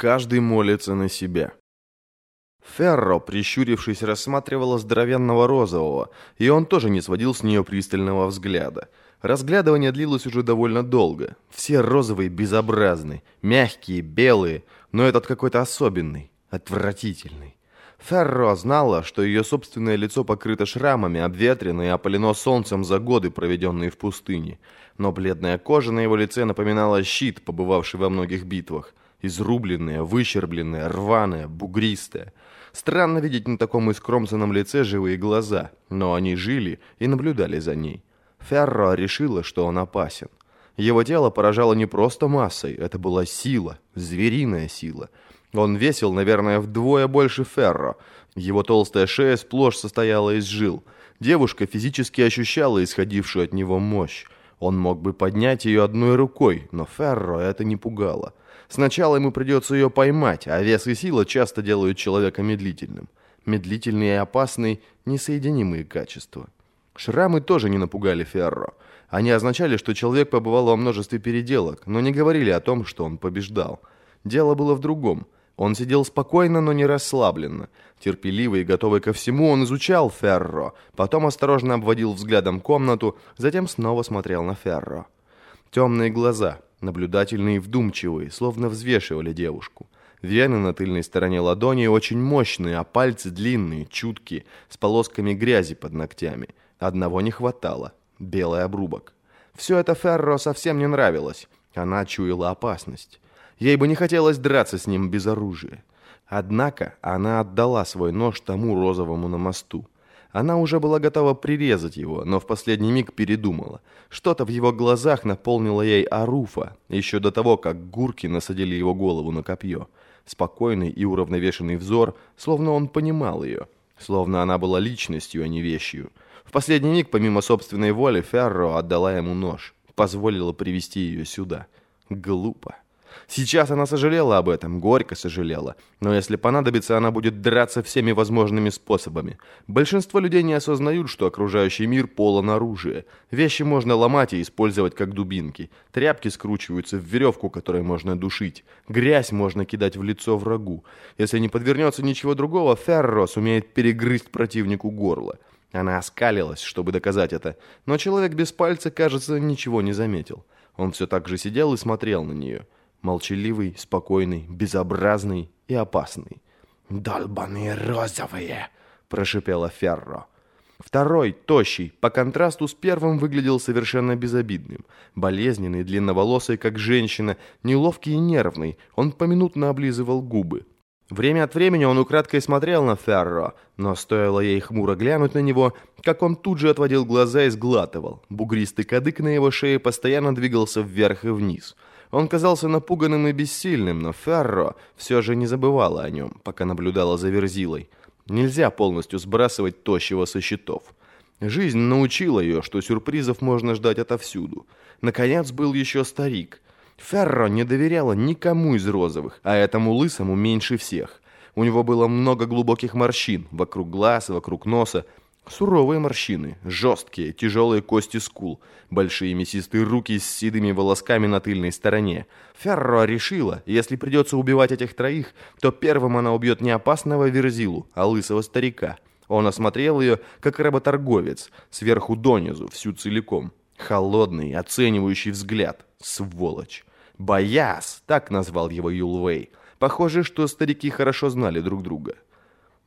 Каждый молится на себя. Ферро, прищурившись, рассматривала здоровенного розового, и он тоже не сводил с нее пристального взгляда. Разглядывание длилось уже довольно долго. Все розовые безобразны, мягкие, белые, но этот какой-то особенный, отвратительный. Ферро знала, что ее собственное лицо покрыто шрамами, обветрено и опалено солнцем за годы, проведенные в пустыне. Но бледная кожа на его лице напоминала щит, побывавший во многих битвах. Изрубленная, выщербленная, рваная, бугристая. Странно видеть на таком искромсанном лице живые глаза, но они жили и наблюдали за ней. Ферро решила, что он опасен. Его тело поражало не просто массой, это была сила, звериная сила – он весил, наверное, вдвое больше Ферро. Его толстая шея сплошь состояла из жил. Девушка физически ощущала исходившую от него мощь. Он мог бы поднять ее одной рукой, но Ферро это не пугало. Сначала ему придется ее поймать, а вес и сила часто делают человека медлительным. Медлительные и опасные – несоединимые качества. Шрамы тоже не напугали Ферро. Они означали, что человек побывал во множестве переделок, но не говорили о том, что он побеждал. Дело было в другом – он сидел спокойно, но не расслабленно. Терпеливый и готовый ко всему, он изучал Ферро, потом осторожно обводил взглядом комнату, затем снова смотрел на Ферро. Темные глаза, наблюдательные и вдумчивые, словно взвешивали девушку. Вены на тыльной стороне ладони очень мощные, а пальцы длинные, чуткие, с полосками грязи под ногтями. Одного не хватало – белый обрубок. Все это Ферро совсем не нравилось. Она чуяла опасность. Ей бы не хотелось драться с ним без оружия. Однако она отдала свой нож тому розовому на мосту. Она уже была готова прирезать его, но в последний миг передумала. Что-то в его глазах наполнило ей Аруфа, еще до того, как гурки насадили его голову на копье. Спокойный и уравновешенный взор, словно он понимал ее, словно она была личностью, а не вещью. В последний миг, помимо собственной воли, Ферро отдала ему нож, позволила привести ее сюда. Глупо. Сейчас она сожалела об этом, горько сожалела. Но если понадобится, она будет драться всеми возможными способами. Большинство людей не осознают, что окружающий мир полон оружия. Вещи можно ломать и использовать как дубинки. Тряпки скручиваются в веревку, которой можно душить. Грязь можно кидать в лицо врагу. Если не подвернется ничего другого, Ферро сумеет перегрызть противнику горло. Она оскалилась, чтобы доказать это. Но человек без пальца, кажется, ничего не заметил. Он все так же сидел и смотрел на нее. Молчаливый, спокойный, безобразный и опасный. «Долбаные розовые!» – прошипела Ферро. Второй, тощий, по контрасту с первым выглядел совершенно безобидным. Болезненный, длинноволосый, как женщина, неловкий и нервный, он поминутно облизывал губы. Время от времени он украдкой смотрел на Ферро, но стоило ей хмуро глянуть на него, как он тут же отводил глаза и сглатывал. Бугристый кадык на его шее постоянно двигался вверх и вниз – он казался напуганным и бессильным, но Ферро все же не забывала о нем, пока наблюдала за Верзилой. Нельзя полностью сбрасывать тощего со счетов. Жизнь научила ее, что сюрпризов можно ждать отовсюду. Наконец был еще старик. Ферро не доверяла никому из розовых, а этому лысому меньше всех. У него было много глубоких морщин вокруг глаз, вокруг носа, Суровые морщины, жесткие, тяжелые кости скул, большие мясистые руки с седыми волосками на тыльной стороне. Ферро решила, если придется убивать этих троих, то первым она убьет не опасного Верзилу, а лысого старика. Он осмотрел ее, как работорговец, сверху донизу, всю целиком. Холодный, оценивающий взгляд. Сволочь. Бояс, так назвал его Юлвей. Похоже, что старики хорошо знали друг друга.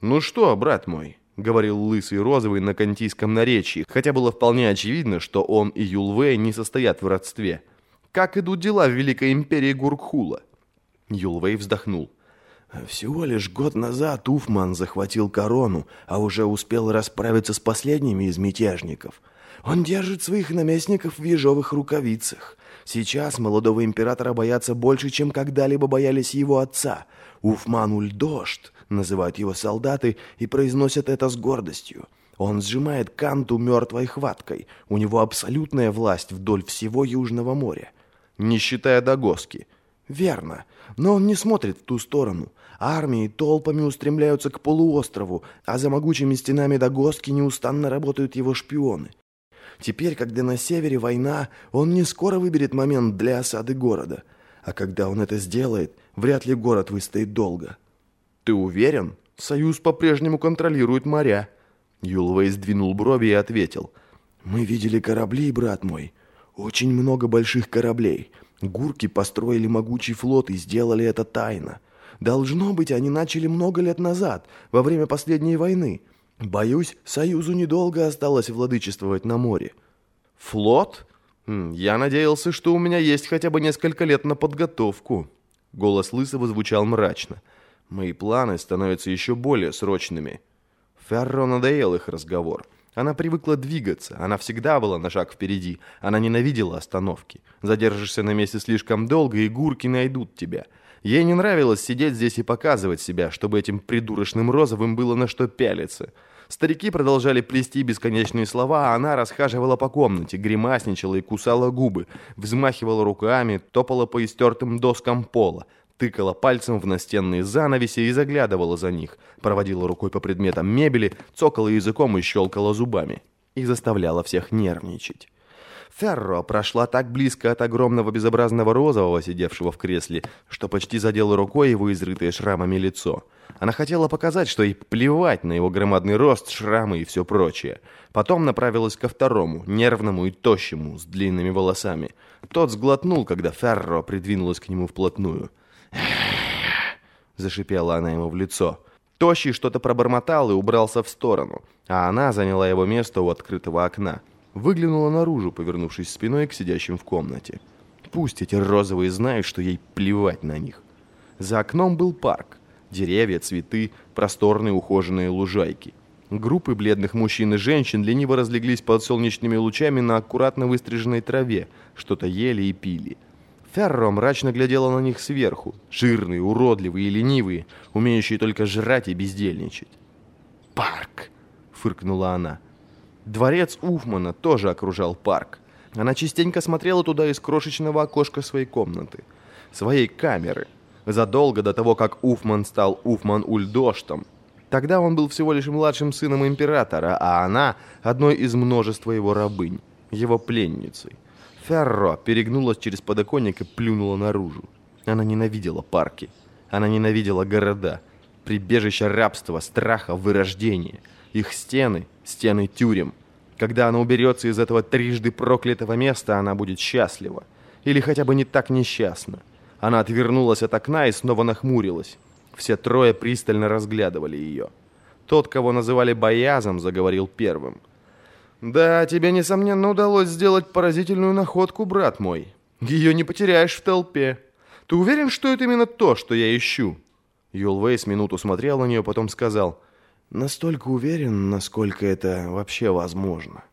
«Ну что, брат мой?» — говорил лысый розовый на кантийском наречии, хотя было вполне очевидно, что он и Юлвей не состоят в родстве. «Как идут дела в Великой Империи Гуркхула?» Юлвей вздохнул. «Всего лишь год назад Уфман захватил корону, а уже успел расправиться с последними из мятежников. Он держит своих наместников в ежовых рукавицах. Сейчас молодого императора боятся больше, чем когда-либо боялись его отца. Уфман Ульдошт называют его солдаты и произносят это с гордостью. Он сжимает Канту мертвой хваткой. У него абсолютная власть вдоль всего Южного моря. Не считая Дагоски. Верно. Но он не смотрит в ту сторону. Армии толпами устремляются к полуострову, а за могучими стенами Дагоски неустанно работают его шпионы. Теперь, когда на севере война, он не скоро выберет момент для осады города. А когда он это сделает, вряд ли город выстоит долго. Ты уверен? Союз по-прежнему контролирует моря. Юлвей сдвинул брови и ответил. Мы видели корабли, брат мой. Очень много больших кораблей. Гурки построили могучий флот и сделали это тайно. Должно быть, они начали много лет назад, во время последней войны. Боюсь, Союзу недолго осталось владычествовать на море. Флот? Хм, я надеялся, что у меня есть хотя бы несколько лет на подготовку. Голос Лысого звучал мрачно. Мои планы становятся еще более срочными. Ферро надоел их разговор. Она привыкла двигаться, она всегда была на шаг впереди, она ненавидела остановки. Задержишься на месте слишком долго, и гурки найдут тебя. Ей не нравилось сидеть здесь и показывать себя, чтобы этим придурочным розовым было на что пялиться. Старики продолжали плести бесконечные слова, а она расхаживала по комнате, гримасничала и кусала губы, взмахивала руками, топала по истертым доскам пола, тыкала пальцем в настенные занавеси и заглядывала за них, проводила рукой по предметам мебели, цокала языком и щелкала зубами. И заставляла всех нервничать. Ферро прошла так близко от огромного безобразного розового, сидевшего в кресле, что почти задела рукой его изрытое шрамами лицо. Она хотела показать, что ей плевать на его громадный рост, шрамы и все прочее. Потом направилась ко второму, нервному и тощему, с длинными волосами. Тот сглотнул, когда Ферро придвинулась к нему вплотную. Зашипела она ему в лицо. Тощий что-то пробормотал и убрался в сторону, а она заняла его место у открытого окна. Выглянула наружу, повернувшись спиной к сидящим в комнате. Пусть эти розовые знают, что ей плевать на них. За окном был парк. Деревья, цветы, просторные ухоженные лужайки. Группы бледных мужчин и женщин лениво разлеглись под солнечными лучами на аккуратно выстриженной траве, что-то ели и пили. Ферро мрачно глядела на них сверху, жирные, уродливые и ленивые, умеющие только жрать и бездельничать. «Парк!» — фыркнула она. Дворец Уфмана тоже окружал парк. Она частенько смотрела туда из крошечного окошка своей комнаты, своей камеры, задолго до того, как Уфман стал Уфман-Ульдоштом. Тогда он был всего лишь младшим сыном императора, а она – одной из множества его рабынь, его пленницей. Ферро перегнулась через подоконник и плюнула наружу. Она ненавидела парки. Она ненавидела города. Прибежище рабства, страха, вырождения. Их стены, стены тюрем. Когда она уберется из этого трижды проклятого места, она будет счастлива. Или хотя бы не так несчастна. Она отвернулась от окна и снова нахмурилась. Все трое пристально разглядывали ее. Тот, кого называли Боязом, заговорил первым – «Да, тебе, несомненно, удалось сделать поразительную находку, брат мой. Ее не потеряешь в толпе. Ты уверен, что это именно то, что я ищу?» Юлвей с минуту смотрел на нее, потом сказал, «Настолько уверен, насколько это вообще возможно».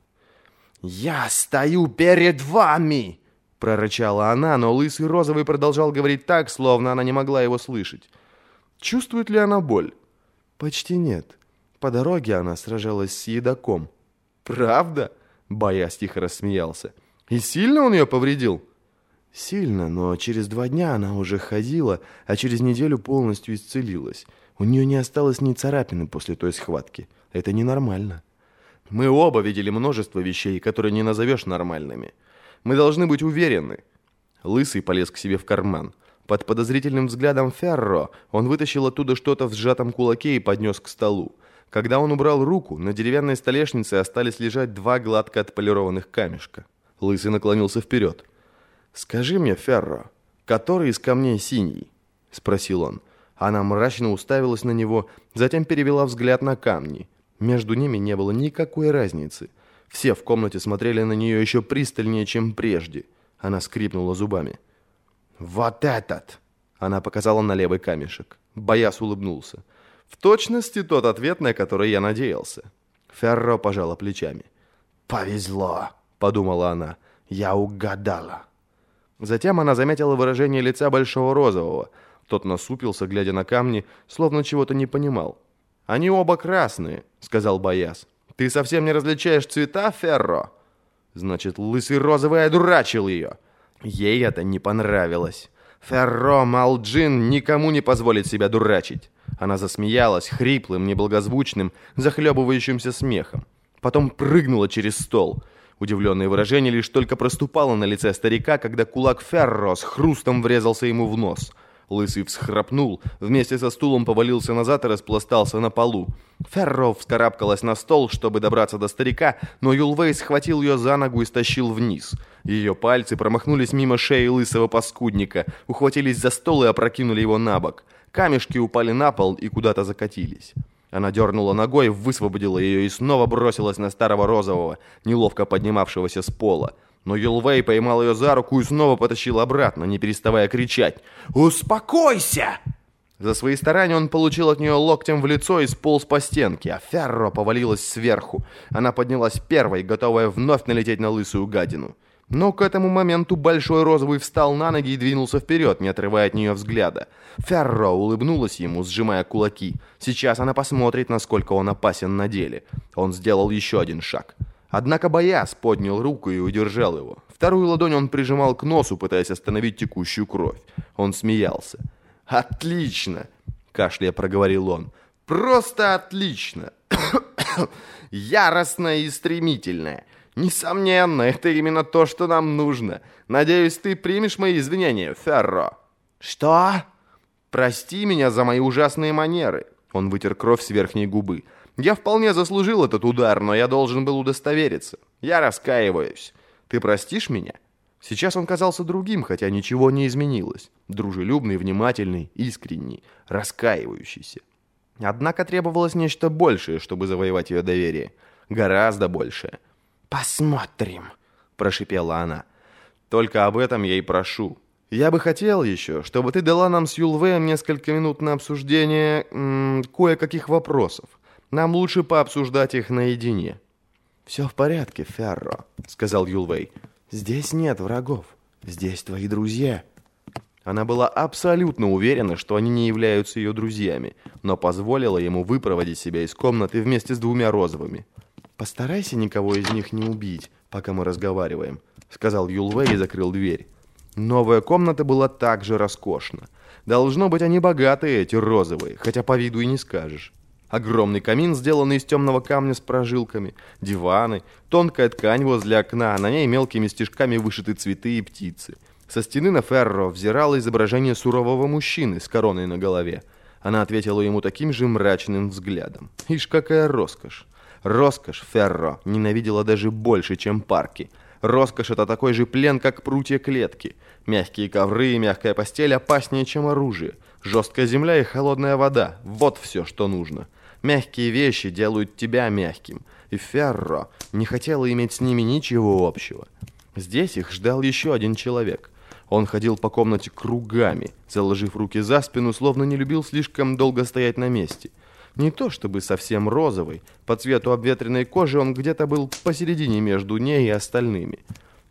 «Я стою перед вами!» Прорычала она, но лысый розовый продолжал говорить так, словно она не могла его слышать. Чувствует ли она боль? Почти нет. По дороге она сражалась с едоком. «Правда?» — Бояс тихо рассмеялся. «И сильно он ее повредил?» «Сильно, но через два дня она уже ходила, а через неделю полностью исцелилась. У нее не осталось ни царапины после той схватки. Это ненормально». «Мы оба видели множество вещей, которые не назовешь нормальными. Мы должны быть уверены». Лысый полез к себе в карман. Под подозрительным взглядом Ферро он вытащил оттуда что-то в сжатом кулаке и поднес к столу. Когда он убрал руку, на деревянной столешнице остались лежать два гладко отполированных камешка. Лысый наклонился вперед. «Скажи мне, Ферро, который из камней синий?» — спросил он. Она мрачно уставилась на него, затем перевела взгляд на камни. Между ними не было никакой разницы. Все в комнате смотрели на нее еще пристальнее, чем прежде. Она скрипнула зубами. «Вот этот!» Она показала на левый камешек. Бояс улыбнулся. В точности тот ответ, на который я надеялся. Ферро пожала плечами. «Повезло», — подумала она. «Я угадала». Затем она заметила выражение лица Большого Розового. Тот насупился, глядя на камни, словно чего-то не понимал. «Они оба красные», — сказал Бояс. «Ты совсем не различаешь цвета, Ферро?» Значит, Лысый Розовый одурачил ее. Ей это не понравилось. Ферро Малджин никому не позволит себя дурачить. Она засмеялась хриплым, неблагозвучным, захлебывающимся смехом. Потом прыгнула через стол. Удивленное выражение лишь только проступало на лице старика, когда кулак Ферро с хрустом врезался ему в нос. Лысый всхрапнул, вместе со стулом повалился назад и распластался на полу. Ферро вскарабкалась на стол, чтобы добраться до старика, но Юлвей схватил ее за ногу и стащил вниз. Ее пальцы промахнулись мимо шеи лысого паскудника, ухватились за стол и опрокинули его на бок. Камешки упали на пол и куда-то закатились. Она дернула ногой, высвободила ее и снова бросилась на старого розового, неловко поднимавшегося с пола. Но Юлвей поймал ее за руку и снова потащил обратно, не переставая кричать «Успокойся!». За свои старания он получил от нее локтем в лицо и сполз по стенке, а Ферро повалилась сверху. Она поднялась первой, готовая вновь налететь на лысую гадину. Но к этому моменту Большой Розовый встал на ноги и двинулся вперед, не отрывая от нее взгляда. Ферро улыбнулась ему, сжимая кулаки. Сейчас она посмотрит, насколько он опасен на деле. Он сделал еще один шаг. Однако Бояс поднял руку и удержал его. Вторую ладонь он прижимал к носу, пытаясь остановить текущую кровь. Он смеялся. «Отлично!» – кашляя проговорил он. «Просто отлично! Яростное и стремительное!» «Несомненно, это именно то, что нам нужно. Надеюсь, ты примешь мои извинения, Ферро». «Что?» «Прости меня за мои ужасные манеры». Он вытер кровь с верхней губы. «Я вполне заслужил этот удар, но я должен был удостовериться. Я раскаиваюсь. Ты простишь меня?» Сейчас он казался другим, хотя ничего не изменилось. Дружелюбный, внимательный, искренний, раскаивающийся. Однако требовалось нечто большее, чтобы завоевать ее доверие. Гораздо большее. «Посмотрим», — прошипела она. «Только об этом я и прошу. Я бы хотел еще, чтобы ты дала нам с Юлвеем несколько минут на обсуждение кое-каких вопросов. Нам лучше пообсуждать их наедине». «Все в порядке, Ферро», — сказал Юлвей. «Здесь нет врагов. Здесь твои друзья». Она была абсолютно уверена, что они не являются ее друзьями, но позволила ему выпроводить себя из комнаты вместе с двумя розовыми. «Постарайся никого из них не убить, пока мы разговариваем», — сказал Юлвей и закрыл дверь. Новая комната была также роскошна. Должно быть, они богатые, эти розовые, хотя по виду и не скажешь. Огромный камин, сделанный из темного камня с прожилками, диваны, тонкая ткань возле окна, на ней мелкими стежками вышиты цветы и птицы. Со стены на Ферро взирало изображение сурового мужчины с короной на голове. Она ответила ему таким же мрачным взглядом. Ишь, какая роскошь! Роскошь Ферро ненавидела даже больше, чем парки. Роскошь – это такой же плен, как прутья клетки. Мягкие ковры и мягкая постель опаснее, чем оружие. Жесткая земля и холодная вода – вот все, что нужно. Мягкие вещи делают тебя мягким. И Ферро не хотела иметь с ними ничего общего. Здесь их ждал еще один человек. Он ходил по комнате кругами, заложив руки за спину, словно не любил слишком долго стоять на месте – не то чтобы совсем розовый, по цвету обветренной кожи он где-то был посередине между ней и остальными.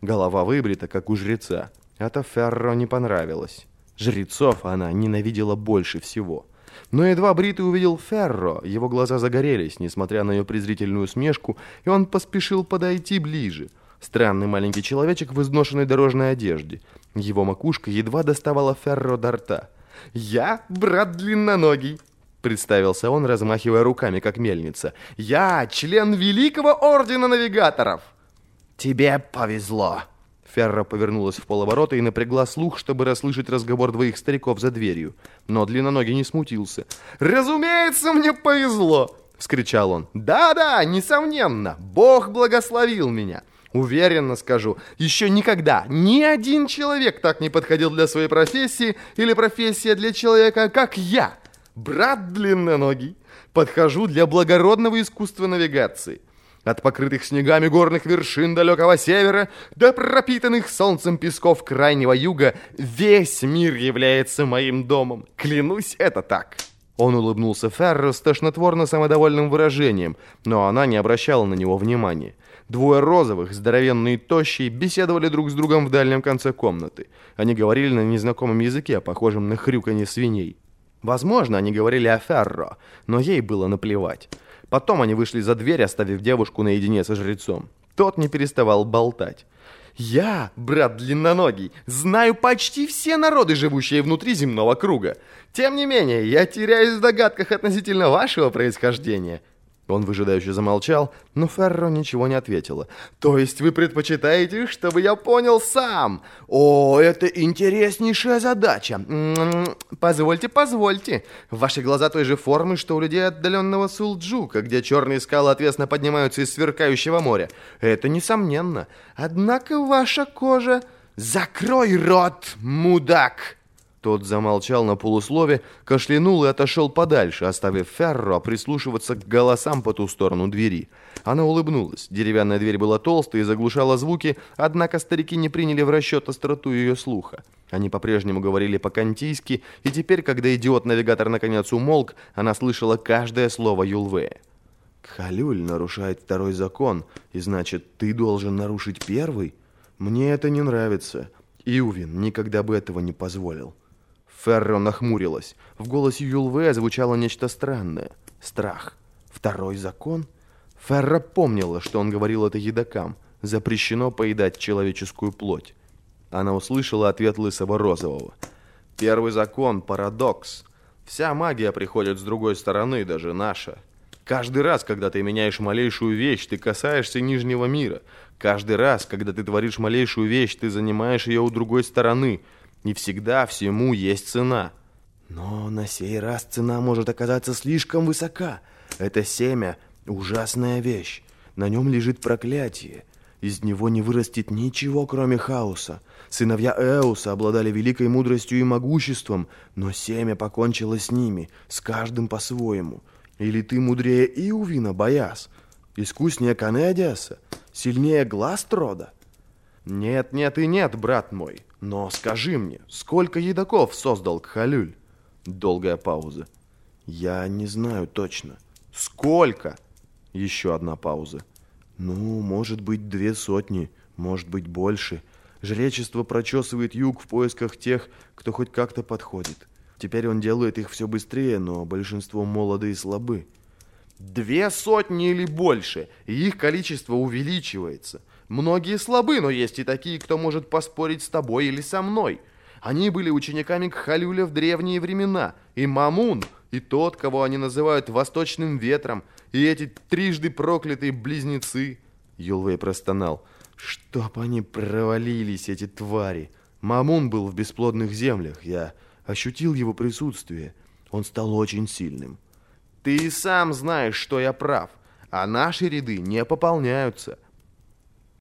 Голова выбрита, как у жреца. Это Ферро не понравилось. Жрецов она ненавидела больше всего. Но едва Бритый увидел Ферро, его глаза загорелись, несмотря на ее презрительную смешку, и он поспешил подойти ближе. Странный маленький человечек в изношенной дорожной одежде. Его макушка едва доставала Ферро до рта. «Я брат длинноногий», Представился он, размахивая руками, как мельница. «Я член Великого Ордена Навигаторов!» «Тебе повезло!» Ферра повернулась в полоборота и напрягла слух, чтобы расслышать разговор двоих стариков за дверью. Но длинноногий не смутился. «Разумеется, мне повезло!» — вскричал он. «Да-да, несомненно, Бог благословил меня!» Уверенно скажу, еще никогда ни один человек так не подходил для своей профессии или профессия для человека, как я брат длинноногий, подхожу для благородного искусства навигации. От покрытых снегами горных вершин далекого севера до пропитанных солнцем песков крайнего юга весь мир является моим домом. Клянусь, это так. Он улыбнулся Ферро с тошнотворно самодовольным выражением, но она не обращала на него внимания. Двое розовых, здоровенные и тощие, беседовали друг с другом в дальнем конце комнаты. Они говорили на незнакомом языке, похожем на хрюканье свиней. Возможно, они говорили о Ферро, но ей было наплевать. Потом они вышли за дверь, оставив девушку наедине со жрецом. Тот не переставал болтать. «Я, брат длинноногий, знаю почти все народы, живущие внутри земного круга. Тем не менее, я теряюсь в догадках относительно вашего происхождения». Он выжидающе замолчал, но Ферро ничего не ответила. «То есть вы предпочитаете, чтобы я понял сам? О, это интереснейшая задача. М-м-м, позвольте, позвольте. Ваши глаза той же формы, что у людей отдаленного Сулджука, где черные скалы отвесно поднимаются из сверкающего моря. Это несомненно. Однако ваша кожа... Закрой рот, мудак!» Тот замолчал на полуслове, кашлянул и отошел подальше, оставив Ферро прислушиваться к голосам по ту сторону двери. Она улыбнулась. Деревянная дверь была толстой и заглушала звуки, однако старики не приняли в расчет остроту ее слуха. Они по-прежнему говорили по-кантийски, и теперь, когда идиот-навигатор наконец умолк, она слышала каждое слово Юлвея. «Халюль нарушает второй закон, и значит, ты должен нарушить первый? Мне это не нравится. Иувин никогда бы этого не позволил». Ферро нахмурилась. В голосе Юлве звучало нечто странное. Страх. Второй закон? Ферро помнила, что он говорил это едокам. Запрещено поедать человеческую плоть. Она услышала ответ Лысого Розового. Первый закон – парадокс. Вся магия приходит с другой стороны, даже наша. Каждый раз, когда ты меняешь малейшую вещь, ты касаешься нижнего мира. Каждый раз, когда ты творишь малейшую вещь, ты занимаешь ее у другой стороны – не всегда всему есть цена. Но на сей раз цена может оказаться слишком высока. Это семя – ужасная вещь. На нем лежит проклятие. Из него не вырастет ничего, кроме хаоса. Сыновья Эуса обладали великой мудростью и могуществом, но семя покончило с ними, с каждым по-своему. Или ты мудрее Иувина, Бояс? Искуснее Канедиаса? Сильнее Гластрода? Нет, нет и нет, брат мой. Но скажи мне, сколько едоков создал Кхалюль? Долгая пауза. Я не знаю точно. Сколько? Еще одна пауза. Ну, может быть, две сотни, может быть, больше. Жречество прочесывает юг в поисках тех, кто хоть как-то подходит. Теперь он делает их все быстрее, но большинство молоды и слабы. Две сотни или больше, и их количество увеличивается. Многие слабы, но есть и такие, кто может поспорить с тобой или со мной. Они были учениками Кхалюля в древние времена. И Мамун, и тот, кого они называют Восточным Ветром, и эти трижды проклятые близнецы. Юлвей простонал. Чтоб они провалились, эти твари. Мамун был в бесплодных землях. Я ощутил его присутствие. Он стал очень сильным. Ты и сам знаешь, что я прав. А наши ряды не пополняются.